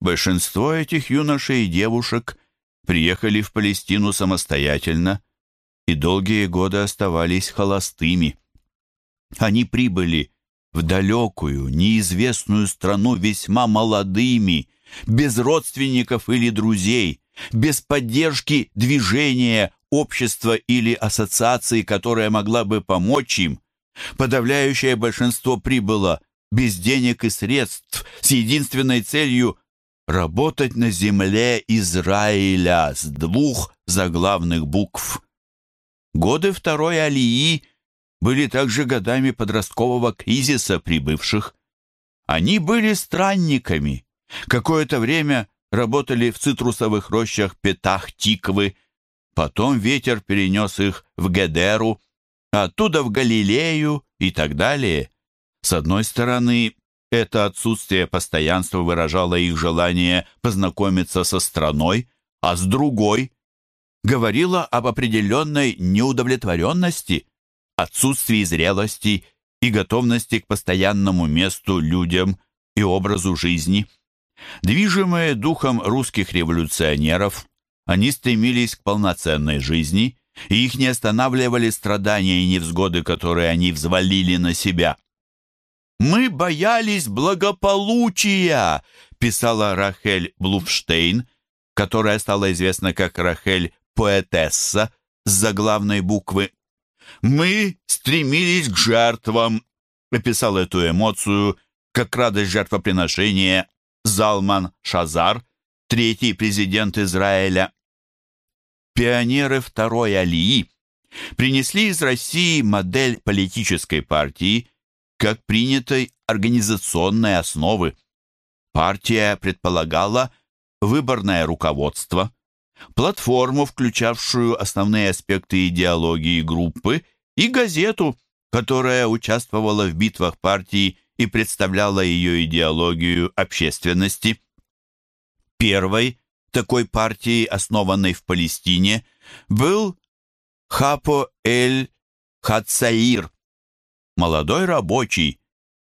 Большинство этих юношей и девушек приехали в Палестину самостоятельно и долгие годы оставались холостыми. Они прибыли в далекую, неизвестную страну весьма молодыми, без родственников или друзей, без поддержки движения, общества или ассоциации, которая могла бы помочь им. Подавляющее большинство прибыло без денег и средств, с единственной целью работать на земле Израиля с двух заглавных букв. Годы второй Алии были также годами подросткового кризиса прибывших. Они были странниками. Какое-то время работали в цитрусовых рощах Петах-Тиквы, потом ветер перенес их в Гедеру, оттуда в Галилею и так далее. С одной стороны, это отсутствие постоянства выражало их желание познакомиться со страной, а с другой говорило об определенной неудовлетворенности, отсутствии зрелости и готовности к постоянному месту людям и образу жизни. Движимые духом русских революционеров, они стремились к полноценной жизни, и их не останавливали страдания и невзгоды, которые они взвалили на себя. «Мы боялись благополучия», — писала Рахель Блуфштейн, которая стала известна как Рахель Поэтесса с заглавной буквы. «Мы стремились к жертвам», — описал эту эмоцию как радость жертвоприношения Залман Шазар, третий президент Израиля. Пионеры второй Алии принесли из России модель политической партии как принятой организационной основы. Партия предполагала выборное руководство, платформу, включавшую основные аспекты идеологии группы, и газету, которая участвовала в битвах партии и представляла ее идеологию общественности. Первой такой партией, основанной в Палестине, был Хапо эль Хацаир, молодой рабочий,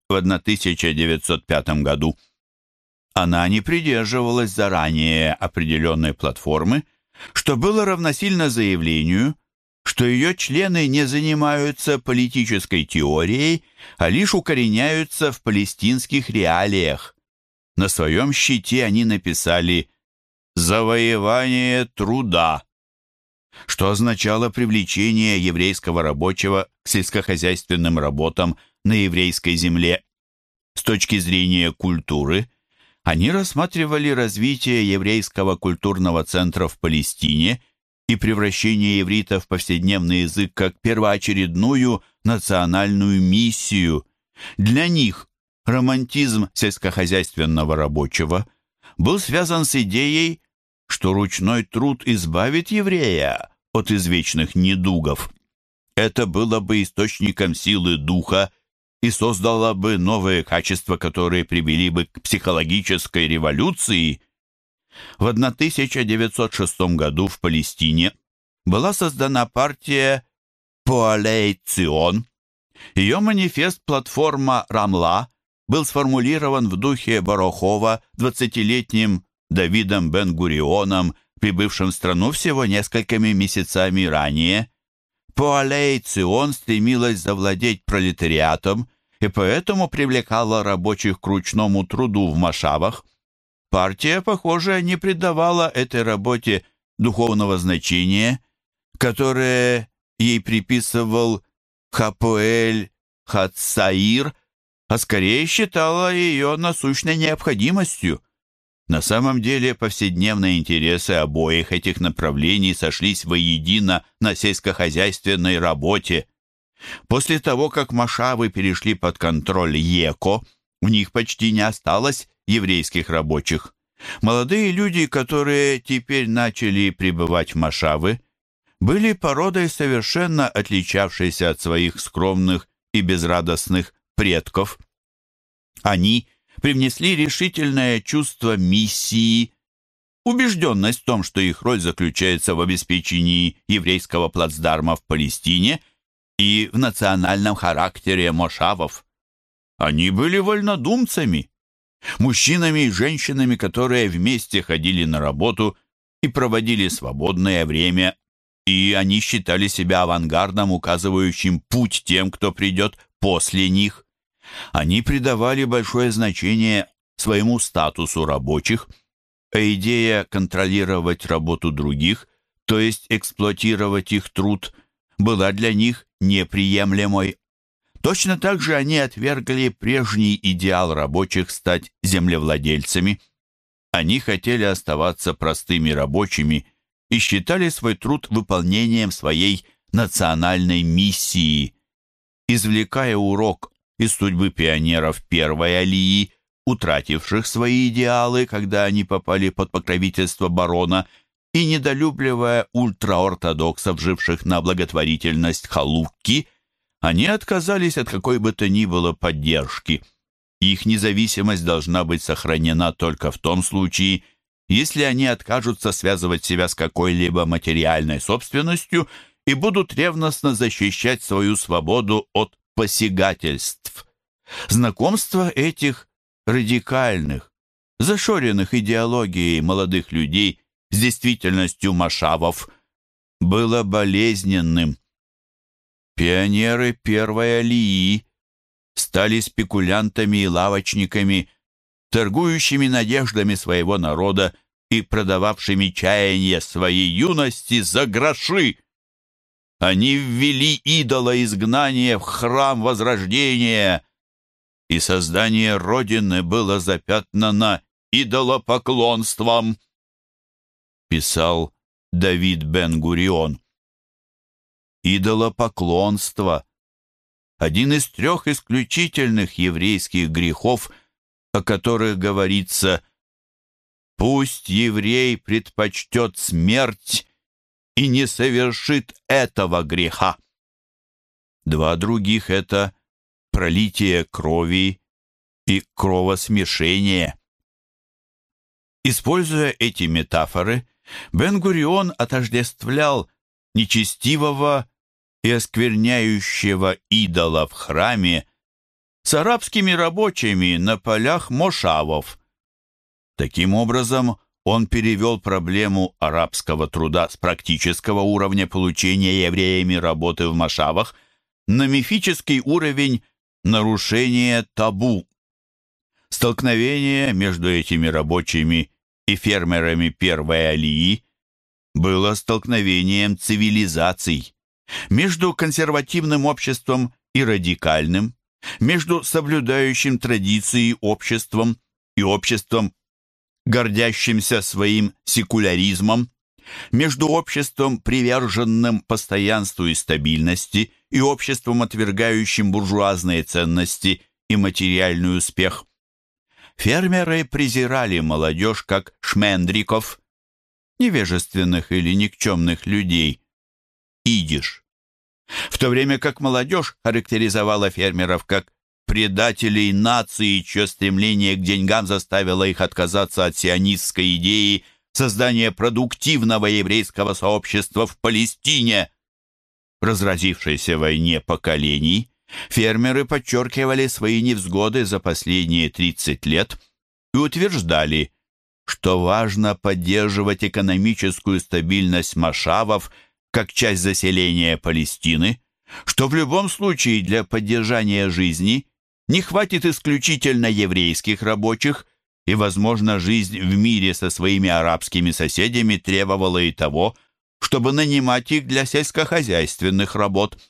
в 1905 году. Она не придерживалась заранее определенной платформы, что было равносильно заявлению, что ее члены не занимаются политической теорией, а лишь укореняются в палестинских реалиях. На своем щите они написали «Завоевание труда», что означало привлечение еврейского рабочего к сельскохозяйственным работам на еврейской земле. С точки зрения культуры, они рассматривали развитие еврейского культурного центра в Палестине и превращение иврита в повседневный язык как первоочередную национальную миссию. Для них романтизм сельскохозяйственного рабочего был связан с идеей, что ручной труд избавит еврея от извечных недугов. Это было бы источником силы духа и создало бы новые качества, которые привели бы к психологической революции – в 1906 году в Палестине была создана партия Пуалей Цион. Ее манифест «Платформа Рамла» был сформулирован в духе Барохова 20-летним Давидом Бен-Гурионом, прибывшим в страну всего несколькими месяцами ранее. Пуалей Цион стремилась завладеть пролетариатом и поэтому привлекала рабочих к ручному труду в Машавах. Партия, похоже, не придавала этой работе духовного значения, которое ей приписывал Хапуэль Хацаир, а скорее считала ее насущной необходимостью. На самом деле повседневные интересы обоих этих направлений сошлись воедино на сельскохозяйственной работе. После того, как Машавы перешли под контроль ЕКО, в них почти не осталось еврейских рабочих. Молодые люди, которые теперь начали прибывать в Машавы, были породой совершенно отличавшейся от своих скромных и безрадостных предков. Они привнесли решительное чувство миссии, убежденность в том, что их роль заключается в обеспечении еврейского плацдарма в Палестине и в национальном характере мошавов. Они были вольнодумцами, мужчинами и женщинами, которые вместе ходили на работу и проводили свободное время, и они считали себя авангардом, указывающим путь тем, кто придет после них. Они придавали большое значение своему статусу рабочих, а идея контролировать работу других, то есть эксплуатировать их труд, была для них неприемлемой. Точно так же они отвергли прежний идеал рабочих стать землевладельцами. Они хотели оставаться простыми рабочими и считали свой труд выполнением своей национальной миссии. Извлекая урок из судьбы пионеров первой алии, утративших свои идеалы, когда они попали под покровительство барона, и недолюбливая ультраортодоксов, живших на благотворительность Халукки, они отказались от какой бы то ни было поддержки. Их независимость должна быть сохранена только в том случае, если они откажутся связывать себя с какой-либо материальной собственностью и будут ревностно защищать свою свободу от посягательств. Знакомство этих радикальных, зашоренных идеологией молодых людей с действительностью машавов было болезненным. Пионеры первой алии стали спекулянтами и лавочниками, торгующими надеждами своего народа и продававшими чаяния своей юности за гроши. Они ввели идола изгнания в храм Возрождения, и создание Родины было запятнано идолопоклонством, писал Давид Бен-Гурион. Идолопоклонство – один из трех исключительных еврейских грехов, о которых говорится «Пусть еврей предпочтет смерть и не совершит этого греха». Два других – это пролитие крови и кровосмешение. Используя эти метафоры, Бен-Гурион отождествлял нечестивого и оскверняющего идола в храме с арабскими рабочими на полях мошавов. Таким образом, он перевел проблему арабского труда с практического уровня получения евреями работы в мошавах на мифический уровень нарушения табу. Столкновение между этими рабочими и фермерами первой алии было столкновением цивилизаций, между консервативным обществом и радикальным, между соблюдающим традиции обществом и обществом, гордящимся своим секуляризмом, между обществом, приверженным постоянству и стабильности, и обществом, отвергающим буржуазные ценности и материальный успех. Фермеры презирали молодежь как шмендриков, невежественных или никчемных людей, идиш. В то время как молодежь характеризовала фермеров как предателей нации, чье стремление к деньгам заставило их отказаться от сионистской идеи создания продуктивного еврейского сообщества в Палестине. В разразившейся войне поколений Фермеры подчеркивали свои невзгоды за последние 30 лет и утверждали, что важно поддерживать экономическую стабильность машавов как часть заселения Палестины, что в любом случае для поддержания жизни не хватит исключительно еврейских рабочих, и, возможно, жизнь в мире со своими арабскими соседями требовала и того, чтобы нанимать их для сельскохозяйственных работ –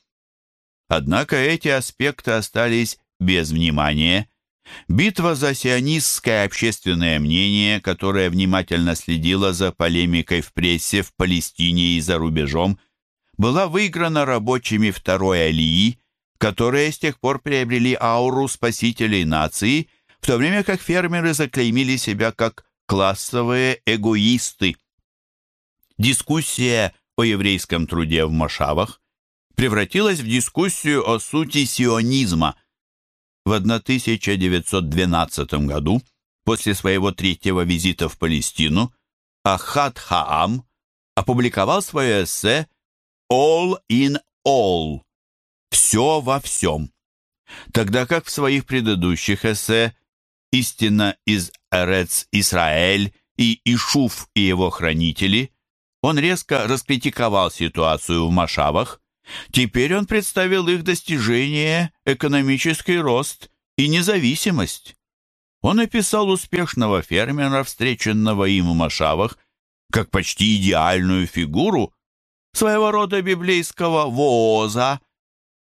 Однако эти аспекты остались без внимания. Битва за сионистское общественное мнение, которое внимательно следило за полемикой в прессе в Палестине и за рубежом, была выиграна рабочими второй алии, которые с тех пор приобрели ауру спасителей нации, в то время как фермеры заклеймили себя как классовые эгоисты. Дискуссия о еврейском труде в Машавах превратилась в дискуссию о сути сионизма. В 1912 году, после своего третьего визита в Палестину, Ахад Хаам опубликовал свое эссе «All in All» – «Все во всем», тогда как в своих предыдущих эссе истина из Эрец Исраэль и Ишуф и его хранители, он резко раскритиковал ситуацию в Машавах. Теперь он представил их достижение, экономический рост и независимость. Он описал успешного фермера, встреченного им в Машавах, как почти идеальную фигуру своего рода библейского вооза,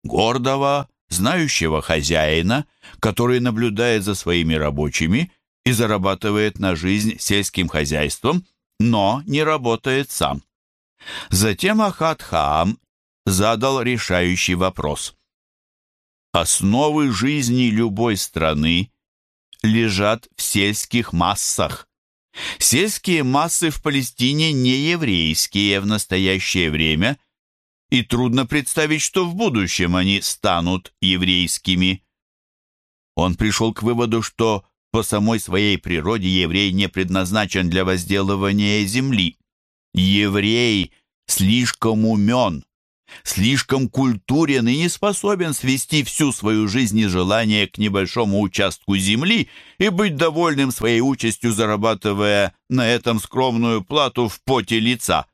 гордого, знающего хозяина, который наблюдает за своими рабочими и зарабатывает на жизнь сельским хозяйством, но не работает сам. Затем Ахат-Хаам задал решающий вопрос. Основы жизни любой страны лежат в сельских массах. Сельские массы в Палестине не еврейские в настоящее время, и трудно представить, что в будущем они станут еврейскими. Он пришел к выводу, что по самой своей природе еврей не предназначен для возделывания земли. Еврей слишком умен, слишком культурен и не способен свести всю свою жизнь и желание к небольшому участку земли и быть довольным своей участью, зарабатывая на этом скромную плату в поте лица.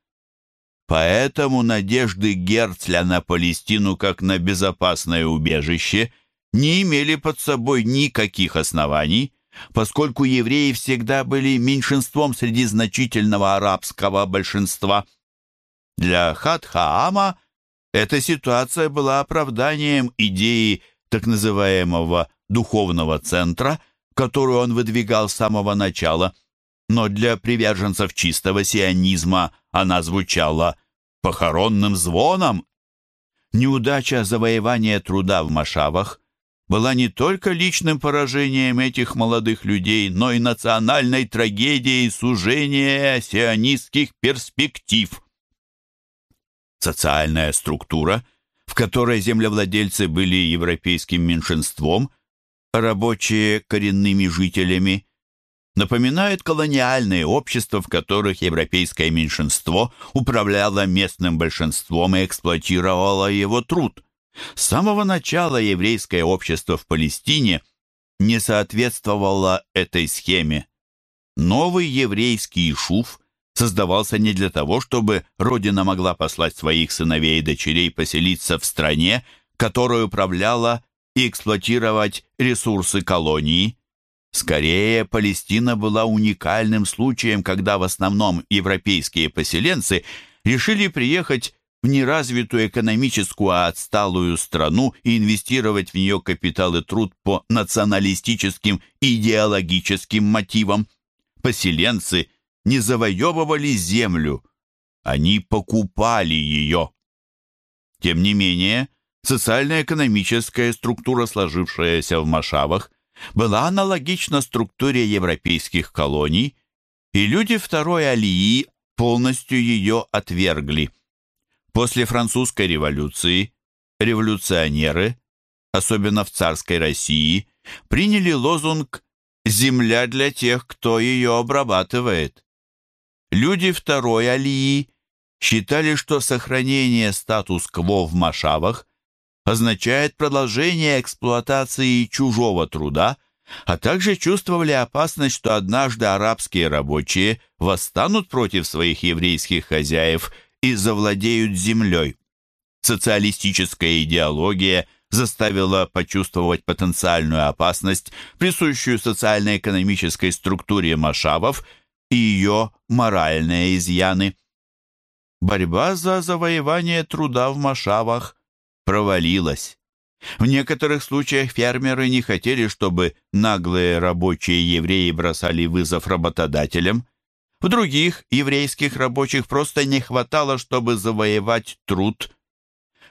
Поэтому надежды Герцля на Палестину как на безопасное убежище не имели под собой никаких оснований, поскольку евреи всегда были меньшинством среди значительного арабского большинства. Для Хатхаама эта ситуация была оправданием идеи так называемого «духовного центра», которую он выдвигал с самого начала, но для приверженцев чистого сионизма она звучала похоронным звоном. Неудача завоевания труда в Машавах была не только личным поражением этих молодых людей, но и национальной трагедией сужения сионистских перспектив. Социальная структура, в которой землевладельцы были европейским меньшинством, рабочие коренными жителями, напоминает колониальные общества, в которых европейское меньшинство управляло местным большинством и эксплуатировало его труд. С самого начала еврейское общество в Палестине не соответствовало этой схеме. Новый еврейский шуф создавался не для того, чтобы Родина могла послать своих сыновей и дочерей поселиться в стране, которую управляла и эксплуатировать ресурсы колонии. Скорее, Палестина была уникальным случаем, когда в основном европейские поселенцы решили приехать в неразвитую экономическую а отсталую страну и инвестировать в нее капитал и труд по националистическим идеологическим мотивам. Поселенцы – не завоевывали землю, они покупали ее. Тем не менее, социально-экономическая структура, сложившаяся в Машавах, была аналогична структуре европейских колоний, и люди второй Алии полностью ее отвергли. После французской революции революционеры, особенно в царской России, приняли лозунг «Земля для тех, кто ее обрабатывает». Люди второй алии считали, что сохранение статус-кво в Машавах означает продолжение эксплуатации чужого труда, а также чувствовали опасность, что однажды арабские рабочие восстанут против своих еврейских хозяев и завладеют землей. Социалистическая идеология заставила почувствовать потенциальную опасность, присущую социально-экономической структуре машавов – и ее моральные изъяны. Борьба за завоевание труда в Машавах провалилась. В некоторых случаях фермеры не хотели, чтобы наглые рабочие евреи бросали вызов работодателям. В других еврейских рабочих просто не хватало, чтобы завоевать труд.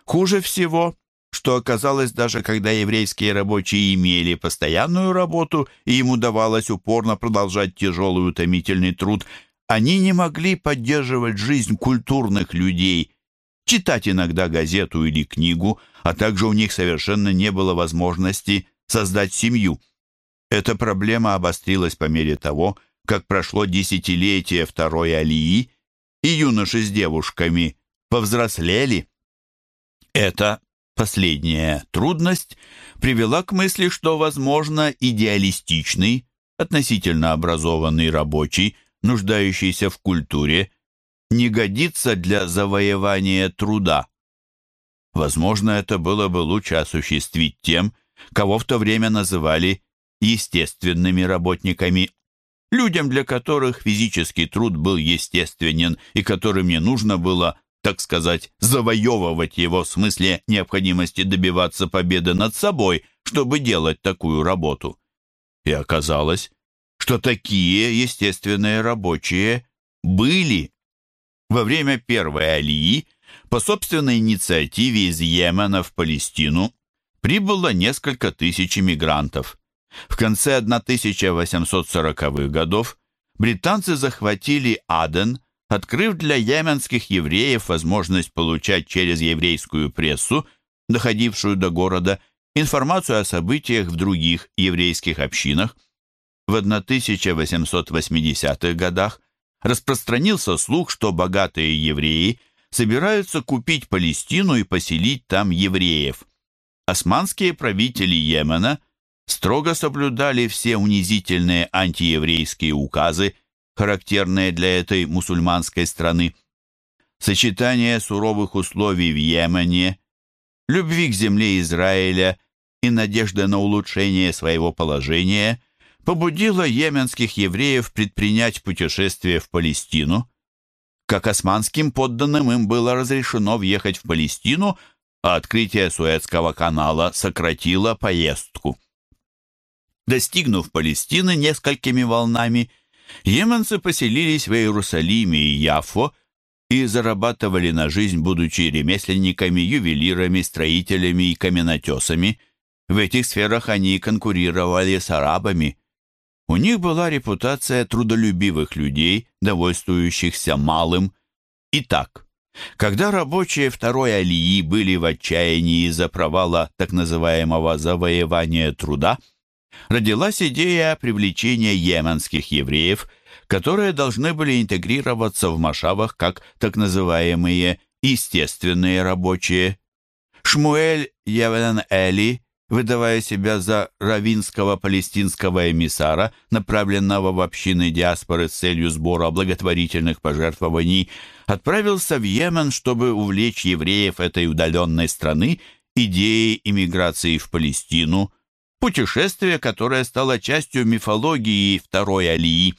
Хуже всего что оказалось даже когда еврейские рабочие имели постоянную работу и им удавалось упорно продолжать тяжелый утомительный труд, они не могли поддерживать жизнь культурных людей, читать иногда газету или книгу, а также у них совершенно не было возможности создать семью. Эта проблема обострилась по мере того, как прошло десятилетие второй алии, и юноши с девушками повзрослели. Это Последняя трудность привела к мысли, что, возможно, идеалистичный, относительно образованный рабочий, нуждающийся в культуре, не годится для завоевания труда. Возможно, это было бы лучше осуществить тем, кого в то время называли естественными работниками, людям, для которых физический труд был естественен и которым не нужно было так сказать, завоевывать его в смысле необходимости добиваться победы над собой, чтобы делать такую работу. И оказалось, что такие естественные рабочие были. Во время первой алии по собственной инициативе из Йемена в Палестину прибыло несколько тысяч иммигрантов. В конце 1840-х годов британцы захватили Аден – открыв для йеменских евреев возможность получать через еврейскую прессу, доходившую до города, информацию о событиях в других еврейских общинах. В 1880-х годах распространился слух, что богатые евреи собираются купить Палестину и поселить там евреев. Османские правители Йемена строго соблюдали все унизительные антиеврейские указы характерные для этой мусульманской страны. Сочетание суровых условий в Йемене, любви к земле Израиля и надежды на улучшение своего положения побудило йеменских евреев предпринять путешествие в Палестину. Как османским подданным им было разрешено въехать в Палестину, а открытие Суэцкого канала сократило поездку. Достигнув Палестины несколькими волнами, Йеменцы поселились в Иерусалиме и Яфо и зарабатывали на жизнь, будучи ремесленниками, ювелирами, строителями и каменотесами. В этих сферах они конкурировали с арабами. У них была репутация трудолюбивых людей, довольствующихся малым. Итак, когда рабочие второй алии были в отчаянии из-за провала так называемого завоевания труда – родилась идея привлечения йеменских евреев, которые должны были интегрироваться в Машавах как так называемые естественные рабочие. Шмуэль Явен-Эли, выдавая себя за равинского палестинского эмиссара, направленного в общины диаспоры с целью сбора благотворительных пожертвований, отправился в Йемен, чтобы увлечь евреев этой удаленной страны идеей иммиграции в Палестину – путешествие, которое стало частью мифологии Второй Алии.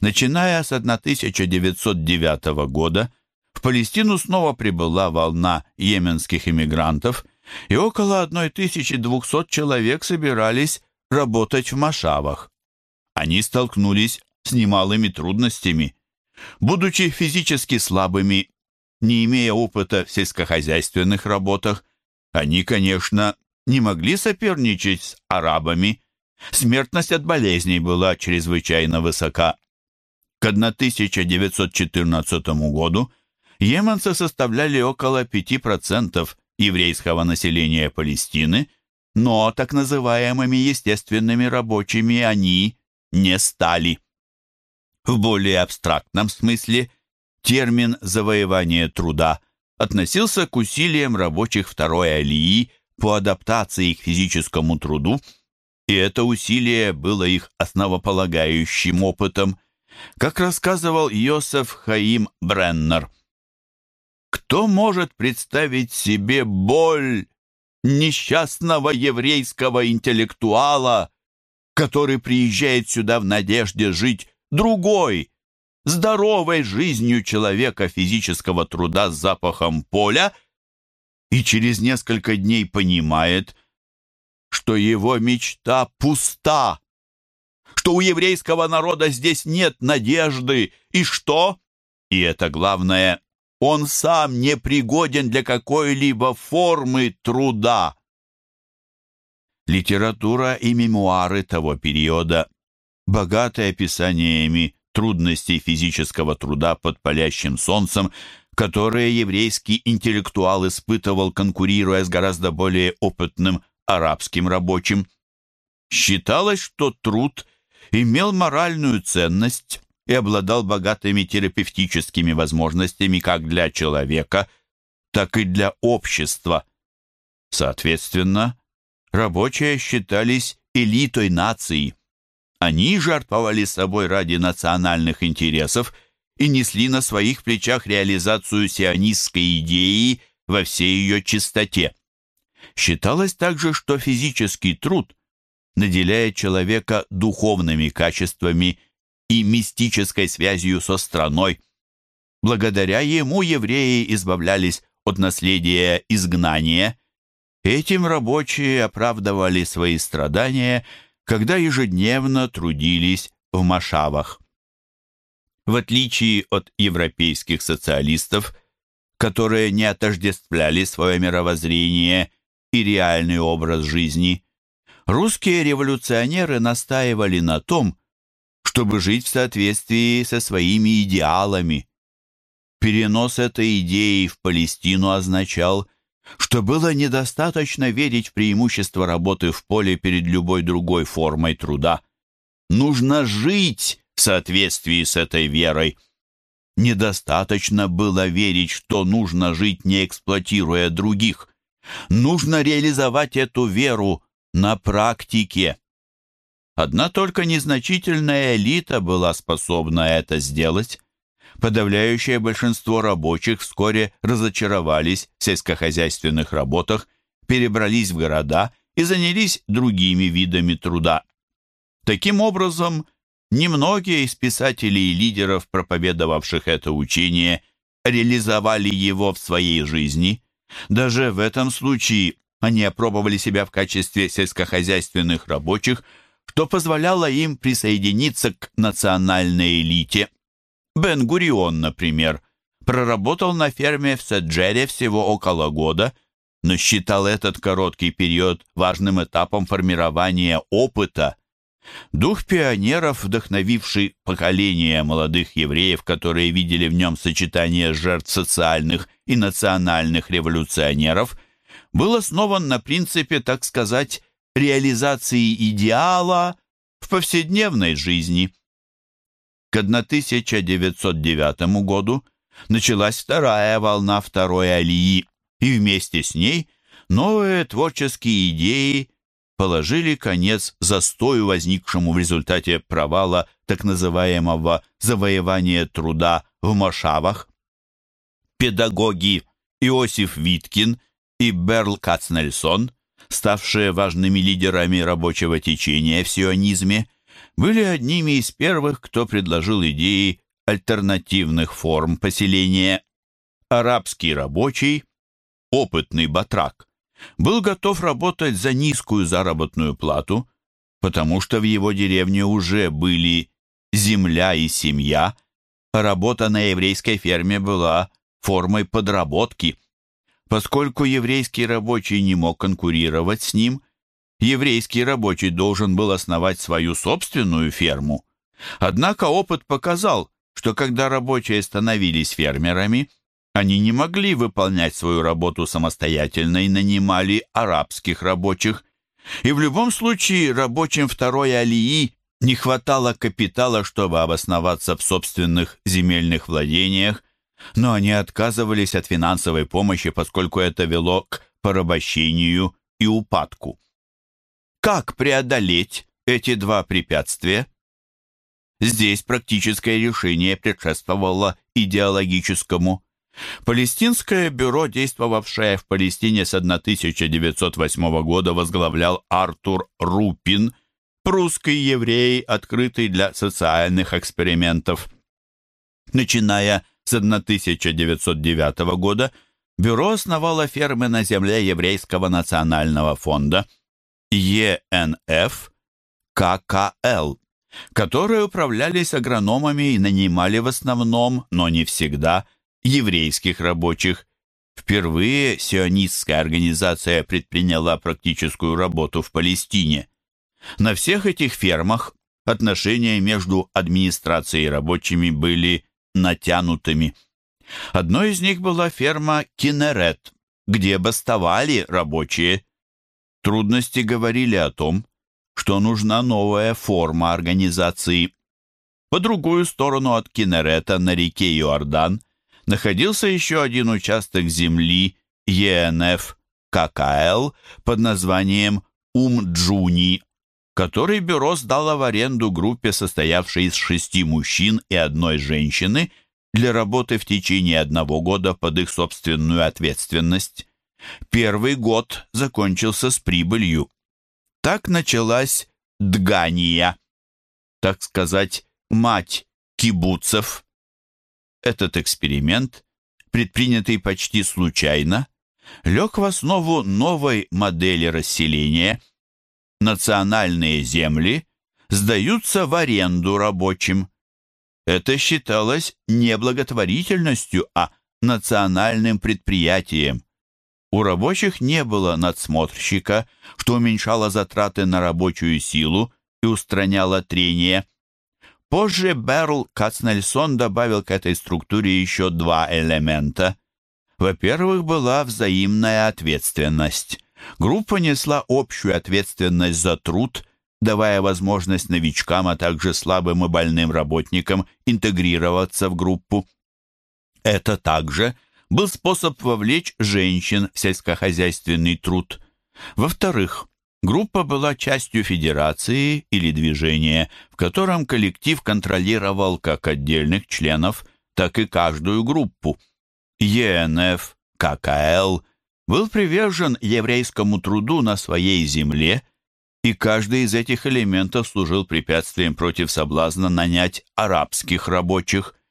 Начиная с 1909 года, в Палестину снова прибыла волна йеменских иммигрантов, и около 1200 человек собирались работать в Машавах. Они столкнулись с немалыми трудностями. Будучи физически слабыми, не имея опыта в сельскохозяйственных работах, они, конечно, не могли соперничать с арабами. Смертность от болезней была чрезвычайно высока. К 1914 году йеменцы составляли около 5% еврейского населения Палестины, но так называемыми естественными рабочими они не стали. В более абстрактном смысле термин «завоевание труда» относился к усилиям рабочих второй алии – по адаптации к физическому труду, и это усилие было их основополагающим опытом, как рассказывал Йосеф Хаим Бреннер. Кто может представить себе боль несчастного еврейского интеллектуала, который приезжает сюда в надежде жить другой, здоровой жизнью человека физического труда с запахом поля и через несколько дней понимает, что его мечта пуста, что у еврейского народа здесь нет надежды, и что, и это главное, он сам не пригоден для какой-либо формы труда. Литература и мемуары того периода, богатые описаниями трудностей физического труда под палящим солнцем, которые еврейский интеллектуал испытывал, конкурируя с гораздо более опытным арабским рабочим. Считалось, что труд имел моральную ценность и обладал богатыми терапевтическими возможностями как для человека, так и для общества. Соответственно, рабочие считались элитой нации. Они жертвовали собой ради национальных интересов и несли на своих плечах реализацию сионистской идеи во всей ее чистоте. Считалось также, что физический труд наделяет человека духовными качествами и мистической связью со страной. Благодаря ему евреи избавлялись от наследия изгнания. Этим рабочие оправдывали свои страдания, когда ежедневно трудились в Машавах. В отличие от европейских социалистов, которые не отождествляли свое мировоззрение и реальный образ жизни, русские революционеры настаивали на том, чтобы жить в соответствии со своими идеалами. Перенос этой идеи в Палестину означал, что было недостаточно верить в преимущество работы в поле перед любой другой формой труда. Нужно жить в соответствии с этой верой. Недостаточно было верить, что нужно жить, не эксплуатируя других. Нужно реализовать эту веру на практике. Одна только незначительная элита была способна это сделать. Подавляющее большинство рабочих вскоре разочаровались в сельскохозяйственных работах, перебрались в города и занялись другими видами труда. Таким образом, немногие из писателей и лидеров, проповедовавших это учение, реализовали его в своей жизни. Даже в этом случае они опробовали себя в качестве сельскохозяйственных рабочих – что позволяло им присоединиться к национальной элите. Бен-Гурион, например, проработал на ферме в Седжере всего около года, но считал этот короткий период важным этапом формирования опыта. Дух пионеров, вдохновивший поколение молодых евреев, которые видели в нем сочетание жертв социальных и национальных революционеров, был основан на принципе, так сказать, реализации идеала в повседневной жизни. К 1909 году началась вторая волна второй алии, и вместе с ней новые творческие идеи положили конец застою, возникшему в результате провала так называемого завоевания труда в Мошавах. Педагоги Иосиф Виткин и Берл Кацнельсон – ставшие важными лидерами рабочего течения в сионизме, были одними из первых, кто предложил идеи альтернативных форм поселения. Арабский рабочий, опытный батрак, был готов работать за низкую заработную плату, потому что в его деревне уже были земля и семья, а работа на еврейской ферме была формой подработки – Поскольку еврейский рабочий не мог конкурировать с ним, еврейский рабочий должен был основать свою собственную ферму. Однако опыт показал, что когда рабочие становились фермерами, они не могли выполнять свою работу самостоятельно и нанимали арабских рабочих. И в любом случае рабочим второй алии не хватало капитала, чтобы обосноваться в собственных земельных владениях, но они отказывались от финансовой помощи, поскольку это вело к порабощению и упадку. Как преодолеть эти два препятствия? Здесь практическое решение предшествовало идеологическому. Палестинское бюро, действовавшее в Палестине с 1908 года, возглавлял Артур Рупин, прусский еврей, открытый для социальных экспериментов. Начиная с 1909 года бюро основало фермы на земле Еврейского национального фонда ЕНФ ККЛ, которые управлялись агрономами и нанимали в основном, но не всегда, еврейских рабочих. Впервые сионистская организация предприняла практическую работу в Палестине. На всех этих фермах отношения между администрацией и рабочими были натянутыми. Одной из них была ферма Кинерет, где бастовали рабочие. Трудности говорили о том, что нужна новая форма организации. По другую сторону от Кинерета на реке Иордан находился еще один участок земли ЕНФ ККЛ под названием Умджуни, который бюро сдало в аренду группе, состоявшей из шести мужчин и одной женщины, для работы в течение одного года под их собственную ответственность. Первый год закончился с прибылью. Так началась Дгания, так сказать, мать кибуцев. Этот эксперимент, предпринятый почти случайно, лег в основу новой модели расселения. Национальные земли сдаются в аренду рабочим. Это считалось не благотворительностью, а национальным предприятием. У рабочих не было надсмотрщика, что уменьшало затраты на рабочую силу и устраняло трение. Позже Берл Кацнельсон добавил к этой структуре еще два элемента. Во-первых, была взаимная ответственность. Группа несла общую ответственность за труд, давая возможность новичкам, а также слабым и больным работникам интегрироваться в группу. Это также был способ вовлечь женщин в сельскохозяйственный труд. Во-вторых, группа была частью федерации или движения, в котором коллектив контролировал как отдельных членов, так и каждую группу. ЕНФ, ККЛ был привержен еврейскому труду на своей земле, и каждый из этих элементов служил препятствием против соблазна нанять арабских рабочих –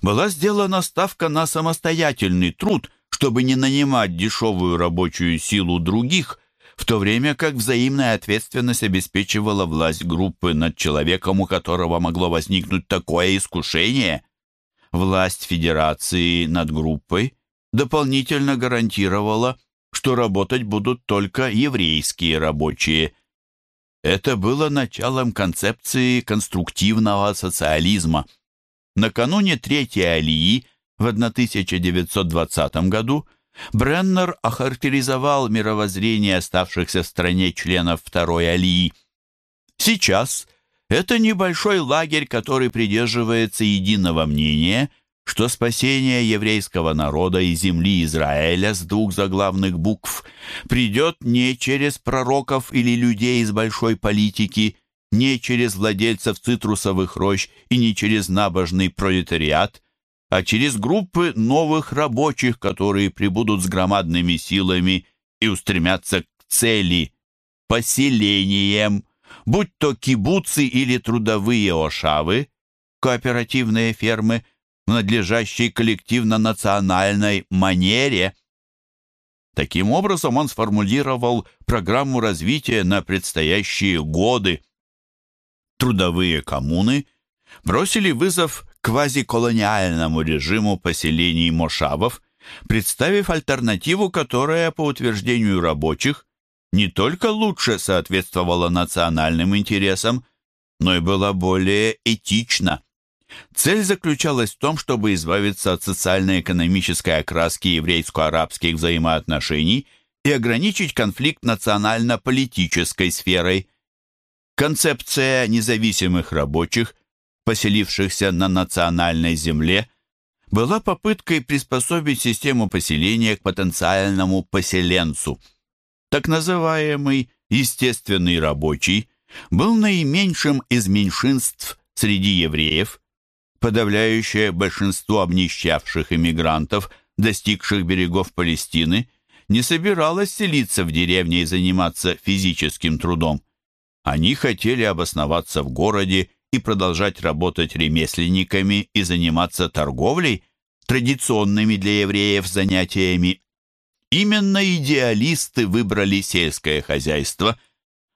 была сделана ставка на самостоятельный труд, чтобы не нанимать дешевую рабочую силу других, в то время как взаимная ответственность обеспечивала власть группы над человеком, у которого могло возникнуть такое искушение. Власть Федерации над группой дополнительно гарантировала, что работать будут только еврейские рабочие. Это было началом концепции конструктивного социализма – Накануне Третьей Алии в 1920 году Бреннер охарактеризовал мировоззрение оставшихся в стране членов Второй Алии. Сейчас это небольшой лагерь, который придерживается единого мнения, что спасение еврейского народа и земли Израиля с двух заглавных букв придет не через пророков или людей из большой политики, не через владельцев цитрусовых рощ и не через набожный пролетариат, а через группы новых рабочих, которые прибудут с громадными силами и устремятся к цели – поселением, будь то кибуцы или трудовые ошавы, кооперативные фермы, в надлежащей коллективно-национальной манере. Таким образом, он сформулировал программу развития на предстоящие годы – трудовые коммуны бросили вызов квазиколониальному режиму поселений мошавов, представив альтернативу, которая, по утверждению рабочих, не только лучше соответствовала национальным интересам, но и была более этична. Цель заключалась в том, чтобы избавиться от социально-экономической окраски еврейско-арабских взаимоотношений и ограничить конфликт национально-политической сферой. Концепция независимых рабочих, поселившихся на национальной земле, была попыткой приспособить систему поселения к потенциальному поселенцу. Так называемый естественный рабочий был наименьшим из меньшинств среди евреев. Подавляющее большинство обнищавших иммигрантов, достигших берегов Палестины, не собиралось селиться в деревне и заниматься физическим трудом. Они хотели обосноваться в городе и продолжать работать ремесленниками и заниматься торговлей, традиционными для евреев занятиями. Именно идеалисты выбрали сельское хозяйство,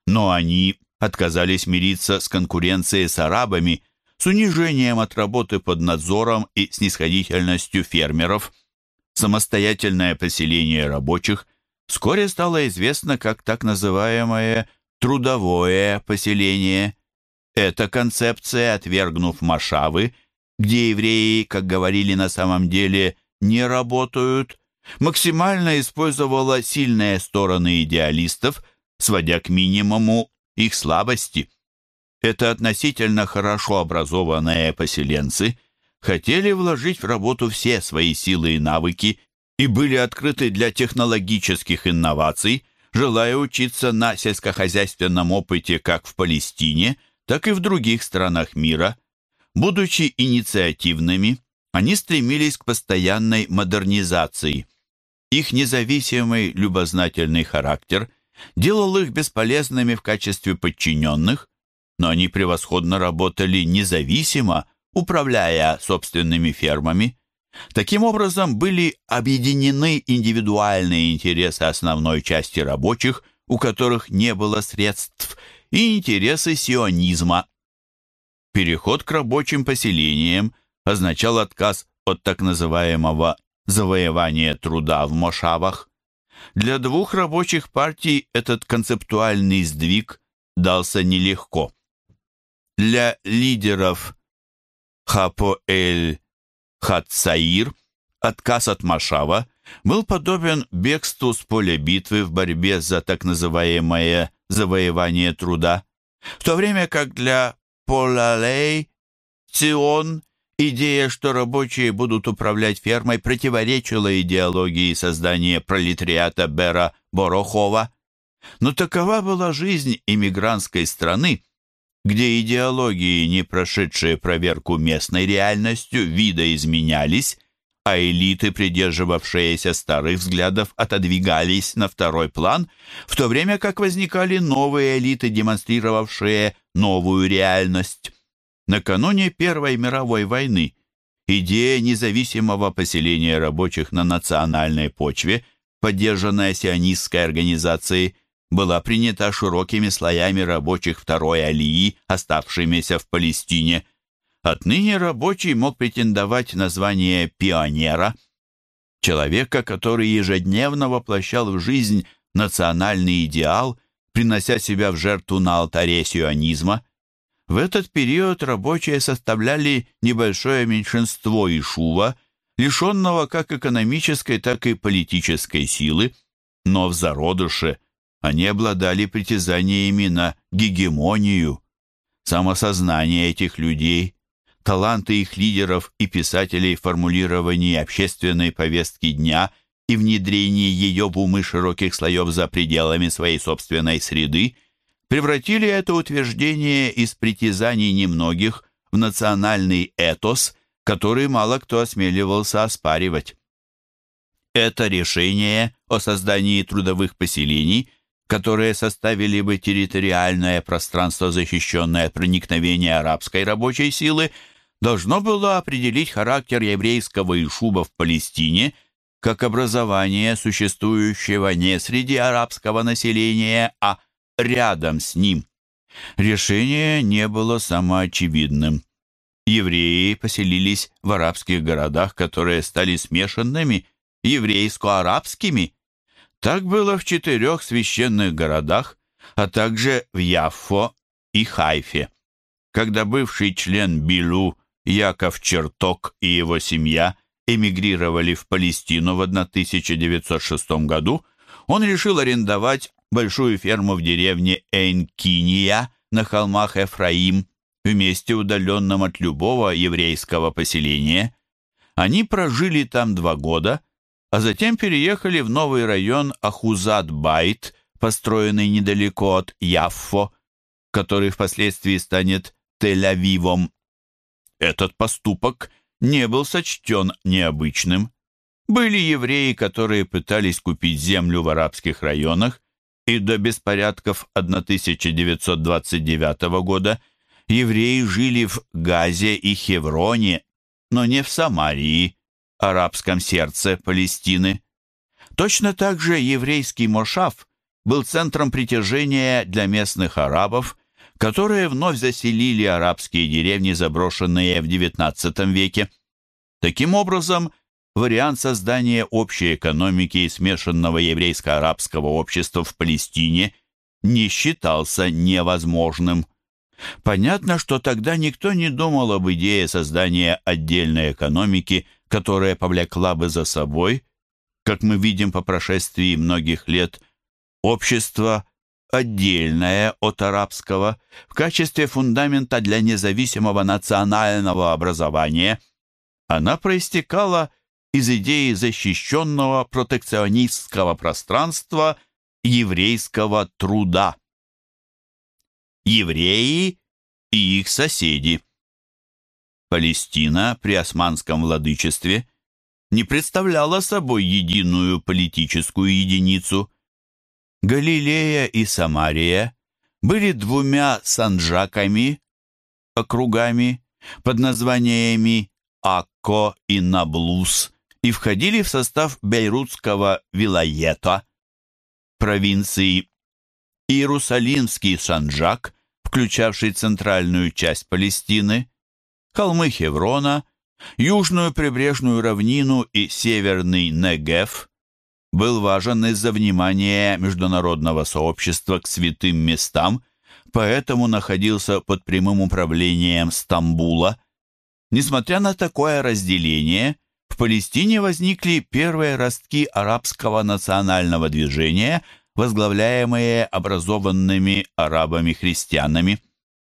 но они отказались мириться с конкуренцией с арабами, с унижением от работы под надзором и снисходительностью фермеров. Самостоятельное поселение рабочих вскоре стало известно как так называемое трудовое поселение. Эта концепция, отвергнув Машавы, где евреи, как говорили на самом деле, не работают, максимально использовала сильные стороны идеалистов, сводя к минимуму их слабости. Это относительно хорошо образованные поселенцы хотели вложить в работу все свои силы и навыки и были открыты для технологических инноваций, желая учиться на сельскохозяйственном опыте как в Палестине, так и в других странах мира. Будучи инициативными, они стремились к постоянной модернизации. Их независимый любознательный характер делал их бесполезными в качестве подчиненных, но они превосходно работали независимо, управляя собственными фермами. Таким образом, были объединены индивидуальные интересы основной части рабочих, у которых не было средств, и интересы сионизма. Переход к рабочим поселениям означал отказ от так называемого завоевания труда в Мошавах. Для двух рабочих партий этот концептуальный сдвиг дался нелегко. Для лидеров Хапоэль Хатсаир отказ от Машава был подобен бегству с поля битвы в борьбе за так называемое завоевание труда, в то время как для Полалей Цион идея, что рабочие будут управлять фермой, противоречила идеологии создания пролетариата Бера Борохова. Но такова была жизнь иммигрантской страны, где идеологии, не прошедшие проверку местной реальностью, видоизменялись, а элиты, придерживавшиеся старых взглядов, отодвигались на второй план, в то время как возникали новые элиты, демонстрировавшие новую реальность. Накануне Первой мировой войны идея независимого поселения рабочих на национальной почве, поддержанная сионистской организацией, была принята широкими слоями рабочих второй алии, оставшимися в Палестине. Отныне рабочий мог претендовать на звание пионера, человека, который ежедневно воплощал в жизнь национальный идеал, принося себя в жертву на алтаре сионизма. В этот период рабочие составляли небольшое меньшинство Ишува, лишенного как экономической, так и политической силы, но в зародыше – они обладали притязаниями на гегемонию. Самосознание этих людей, таланты их лидеров и писателей в формулировании общественной повестки дня и внедрении ее в умы широких слоев за пределами своей собственной среды превратили это утверждение из притязаний немногих в национальный этос, который мало кто осмеливался оспаривать. Это решение о создании трудовых поселений которые составили бы территориальное пространство, защищенное от проникновения арабской рабочей силы, должно было определить характер еврейского ишуба в Палестине как образование, существующего не среди арабского населения, а рядом с ним. Решение не было самоочевидным. Евреи поселились в арабских городах, которые стали смешанными еврейско-арабскими – так было в четырех священных городах, а также в Яффо и Хайфе. Когда бывший член Билу Яков Черток и его семья эмигрировали в Палестину в 1906 году, он решил арендовать большую ферму в деревне Эйнкиния на холмах Эфраим, в месте удаленном от любого еврейского поселения. Они прожили там два года – а затем переехали в новый район Ахузат-Байт, построенный недалеко от Яффо, который впоследствии станет Тель-Авивом. Этот поступок не был сочтен необычным. Были евреи, которые пытались купить землю в арабских районах, и до беспорядков 1929 года евреи жили в Газе и Хевроне, но не в Самарии, арабском сердце Палестины. Точно так же еврейский Мошав был центром притяжения для местных арабов, которые вновь заселили арабские деревни, заброшенные в XIX веке. Таким образом, вариант создания общей экономики и смешанного еврейско-арабского общества в Палестине не считался невозможным. Понятно, что тогда никто не думал об идее создания отдельной экономики, которая повлекла бы за собой, как мы видим по прошествии многих лет, общество отдельное от арабского в качестве фундамента для независимого национального образования. Она проистекала из идеи защищенного протекционистского пространства еврейского труда. Евреи и их соседи. Палестина при османском владычестве не представляла собой единую политическую единицу. Галилея и Самария были двумя санджаками, округами, под названиями Акко и Наблус и входили в состав бейрутского вилаета, провинции Иерусалимский Санджак, включавший центральную часть Палестины, холмы Хеврона, южную прибрежную равнину и северный Негев, был важен из-за внимания международного сообщества к святым местам, поэтому находился под прямым управлением Стамбула. Несмотря на такое разделение, в Палестине возникли первые ростки арабского национального движения, возглавляемые образованными арабами-христианами.